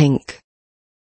pink.